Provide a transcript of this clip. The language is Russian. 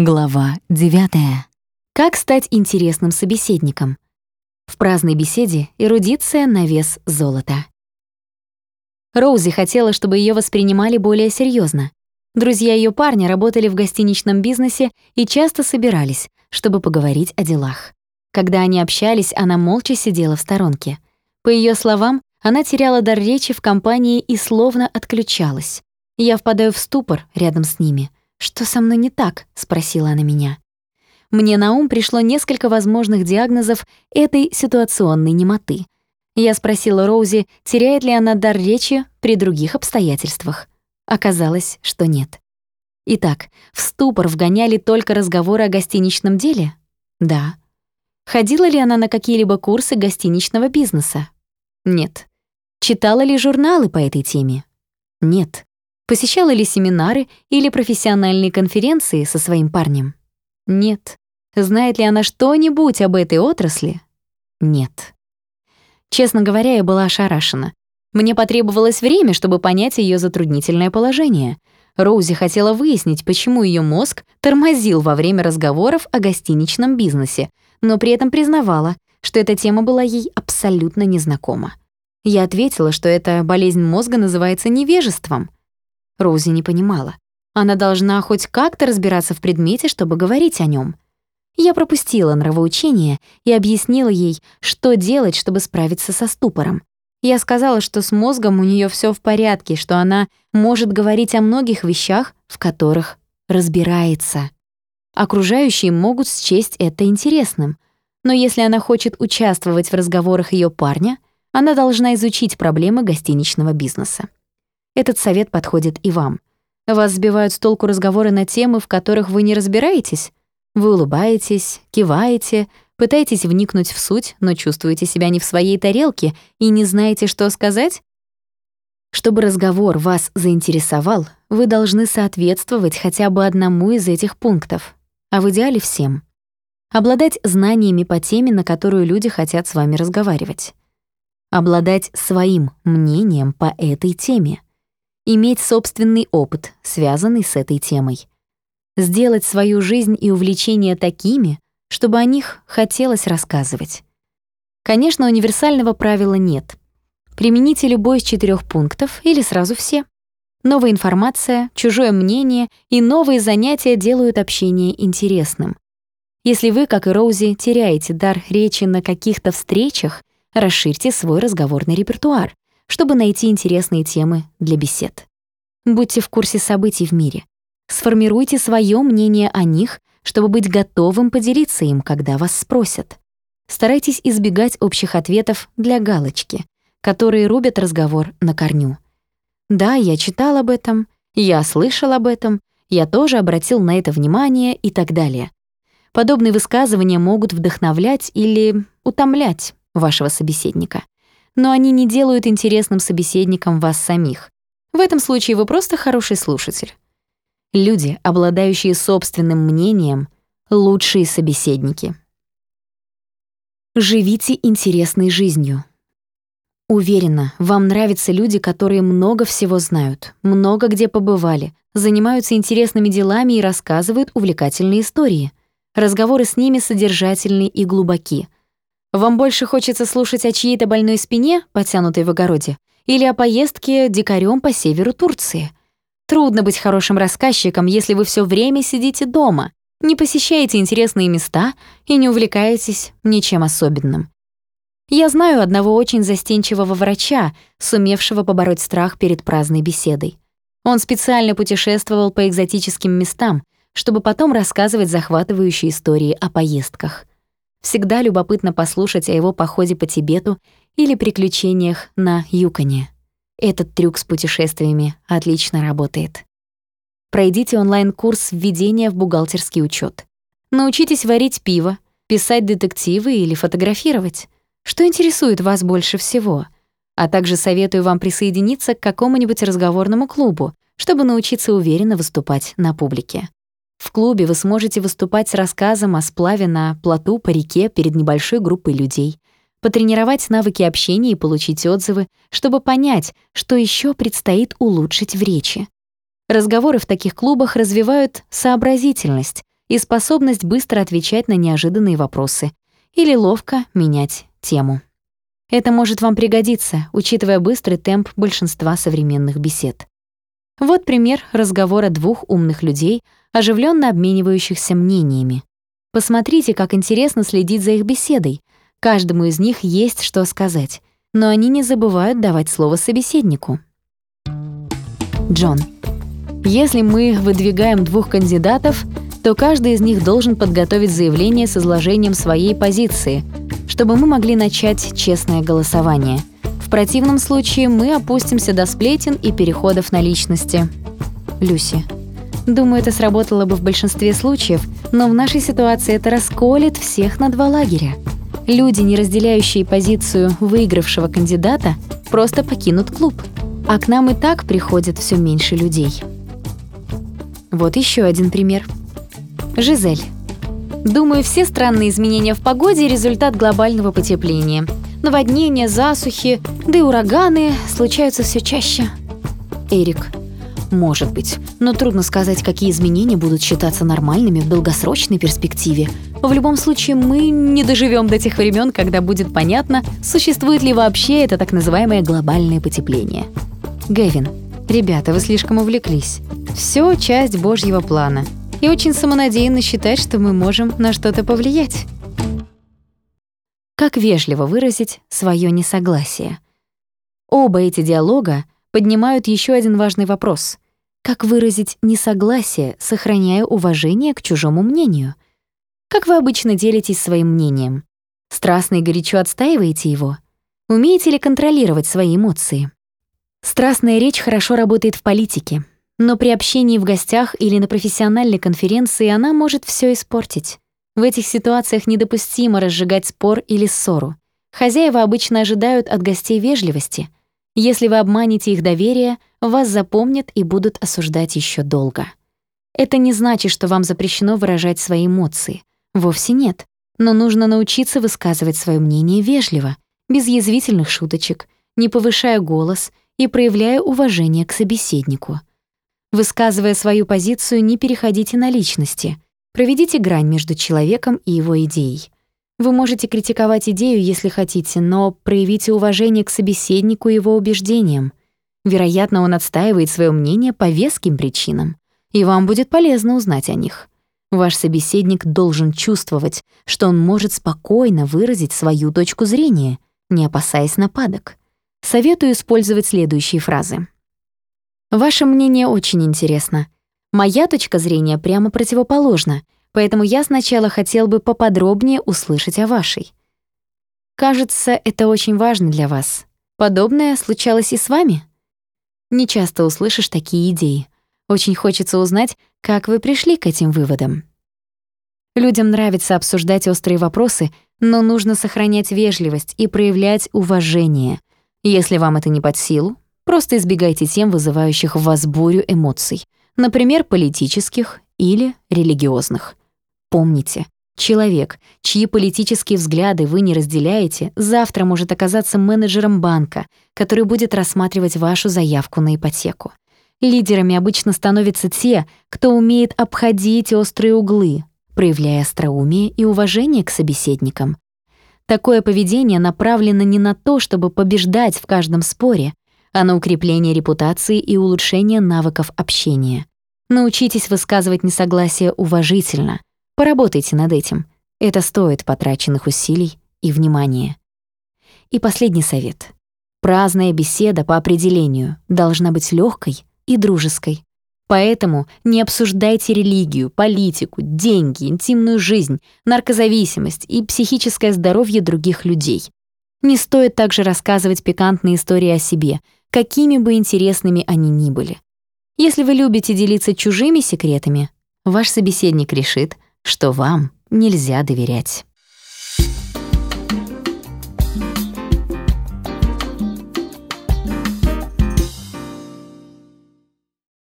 Глава 9. Как стать интересным собеседником? В праздной беседе эрудиция на вес золота. Роузи хотела, чтобы ее воспринимали более серьезно. Друзья ее парня работали в гостиничном бизнесе и часто собирались, чтобы поговорить о делах. Когда они общались, она молча сидела в сторонке. По ее словам, она теряла дар речи в компании и словно отключалась. Я впадаю в ступор рядом с ними — «Что со мной не так?» — спросила она меня. Мне на ум пришло несколько возможных диагнозов этой ситуационной немоты. Я спросила Роузи, теряет ли она дар речи при других обстоятельствах. Оказалось, что нет. Итак, в ступор вгоняли только разговоры о гостиничном деле? Да. Ходила ли она на какие-либо курсы гостиничного бизнеса? Нет. Читала ли журналы по этой теме? Нет. Посещала ли семинары или профессиональные конференции со своим парнем? Нет. Знает ли она что-нибудь об этой отрасли? Нет. Честно говоря, я была ошарашена. Мне потребовалось время, чтобы понять ее затруднительное положение. Роузи хотела выяснить, почему ее мозг тормозил во время разговоров о гостиничном бизнесе, но при этом признавала, что эта тема была ей абсолютно незнакома. Я ответила, что эта болезнь мозга называется невежеством — Роузи не понимала. Она должна хоть как-то разбираться в предмете, чтобы говорить о нем. Я пропустила нравоучение и объяснила ей, что делать, чтобы справиться со ступором. Я сказала, что с мозгом у нее все в порядке, что она может говорить о многих вещах, в которых разбирается. Окружающие могут счесть это интересным, но если она хочет участвовать в разговорах ее парня, она должна изучить проблемы гостиничного бизнеса. Этот совет подходит и вам. Вас сбивают с толку разговоры на темы, в которых вы не разбираетесь? Вы улыбаетесь, киваете, пытаетесь вникнуть в суть, но чувствуете себя не в своей тарелке и не знаете, что сказать? Чтобы разговор вас заинтересовал, вы должны соответствовать хотя бы одному из этих пунктов, а в идеале всем. Обладать знаниями по теме, на которую люди хотят с вами разговаривать. Обладать своим мнением по этой теме иметь собственный опыт, связанный с этой темой. Сделать свою жизнь и увлечения такими, чтобы о них хотелось рассказывать. Конечно, универсального правила нет. Примените любой из четырех пунктов или сразу все. Новая информация, чужое мнение и новые занятия делают общение интересным. Если вы, как и Роузи, теряете дар речи на каких-то встречах, расширьте свой разговорный репертуар чтобы найти интересные темы для бесед. Будьте в курсе событий в мире. Сформируйте свое мнение о них, чтобы быть готовым поделиться им, когда вас спросят. Старайтесь избегать общих ответов для галочки, которые рубят разговор на корню. Да, я читал об этом, я слышал об этом, я тоже обратил на это внимание и так далее. Подобные высказывания могут вдохновлять или утомлять вашего собеседника но они не делают интересным собеседником вас самих. В этом случае вы просто хороший слушатель. Люди, обладающие собственным мнением, лучшие собеседники. Живите интересной жизнью. Уверена, вам нравятся люди, которые много всего знают, много где побывали, занимаются интересными делами и рассказывают увлекательные истории. Разговоры с ними содержательны и глубоки — вам больше хочется слушать о чьей-то больной спине, потянутой в огороде, или о поездке дикарем по северу Турции? Трудно быть хорошим рассказчиком, если вы все время сидите дома, не посещаете интересные места и не увлекаетесь ничем особенным. Я знаю одного очень застенчивого врача, сумевшего побороть страх перед праздной беседой. Он специально путешествовал по экзотическим местам, чтобы потом рассказывать захватывающие истории о поездках. Всегда любопытно послушать о его походе по Тибету или приключениях на Юконе. Этот трюк с путешествиями отлично работает. Пройдите онлайн-курс введения в бухгалтерский учет. Научитесь варить пиво, писать детективы или фотографировать. Что интересует вас больше всего? А также советую вам присоединиться к какому-нибудь разговорному клубу, чтобы научиться уверенно выступать на публике. В клубе вы сможете выступать с рассказом о сплаве на плоту по реке перед небольшой группой людей, потренировать навыки общения и получить отзывы, чтобы понять, что еще предстоит улучшить в речи. Разговоры в таких клубах развивают сообразительность и способность быстро отвечать на неожиданные вопросы или ловко менять тему. Это может вам пригодиться, учитывая быстрый темп большинства современных бесед. Вот пример разговора двух умных людей, оживленно обменивающихся мнениями. Посмотрите, как интересно следить за их беседой. Каждому из них есть что сказать, но они не забывают давать слово собеседнику. Джон. Если мы выдвигаем двух кандидатов, то каждый из них должен подготовить заявление с изложением своей позиции, чтобы мы могли начать честное голосование. В противном случае мы опустимся до сплетен и переходов на личности. Люси. Думаю, это сработало бы в большинстве случаев, но в нашей ситуации это расколет всех на два лагеря. Люди, не разделяющие позицию выигравшего кандидата, просто покинут клуб. А к нам и так приходит все меньше людей. Вот еще один пример. Жизель. Думаю, все странные изменения в погоде – результат глобального потепления. Наводнения, засухи, да и ураганы случаются все чаще. Эрик. Может быть, но трудно сказать, какие изменения будут считаться нормальными в долгосрочной перспективе. В любом случае, мы не доживем до тех времен, когда будет понятно, существует ли вообще это так называемое глобальное потепление. Гэвин, ребята, вы слишком увлеклись. Все часть Божьего плана – и очень самонадеянно считать, что мы можем на что-то повлиять. Как вежливо выразить свое несогласие? Оба эти диалога поднимают еще один важный вопрос. Как выразить несогласие, сохраняя уважение к чужому мнению? Как вы обычно делитесь своим мнением? Страстно и горячо отстаиваете его? Умеете ли контролировать свои эмоции? Страстная речь хорошо работает в политике, но при общении в гостях или на профессиональной конференции она может все испортить. В этих ситуациях недопустимо разжигать спор или ссору. Хозяева обычно ожидают от гостей вежливости. Если вы обманете их доверие, вас запомнят и будут осуждать еще долго. Это не значит, что вам запрещено выражать свои эмоции. Вовсе нет. Но нужно научиться высказывать свое мнение вежливо, без язвительных шуточек, не повышая голос и проявляя уважение к собеседнику. Высказывая свою позицию, не переходите на личности. Проведите грань между человеком и его идеей. Вы можете критиковать идею, если хотите, но проявите уважение к собеседнику и его убеждениям. Вероятно, он отстаивает свое мнение по веским причинам, и вам будет полезно узнать о них. Ваш собеседник должен чувствовать, что он может спокойно выразить свою точку зрения, не опасаясь нападок. Советую использовать следующие фразы. Ваше мнение очень интересно. Моя точка зрения прямо противоположна, поэтому я сначала хотел бы поподробнее услышать о вашей. Кажется, это очень важно для вас. Подобное случалось и с вами? Не часто услышишь такие идеи. Очень хочется узнать, как вы пришли к этим выводам. Людям нравится обсуждать острые вопросы, но нужно сохранять вежливость и проявлять уважение. Если вам это не под силу, Просто избегайте тем, вызывающих в вас бурю эмоций, например, политических или религиозных. Помните, человек, чьи политические взгляды вы не разделяете, завтра может оказаться менеджером банка, который будет рассматривать вашу заявку на ипотеку. Лидерами обычно становятся те, кто умеет обходить острые углы, проявляя остроумие и уважение к собеседникам. Такое поведение направлено не на то, чтобы побеждать в каждом споре, а на укрепление репутации и улучшение навыков общения. Научитесь высказывать несогласие уважительно. Поработайте над этим. Это стоит потраченных усилий и внимания. И последний совет. Праздная беседа по определению должна быть легкой и дружеской. Поэтому не обсуждайте религию, политику, деньги, интимную жизнь, наркозависимость и психическое здоровье других людей. Не стоит также рассказывать пикантные истории о себе — какими бы интересными они ни были. Если вы любите делиться чужими секретами, ваш собеседник решит, что вам нельзя доверять.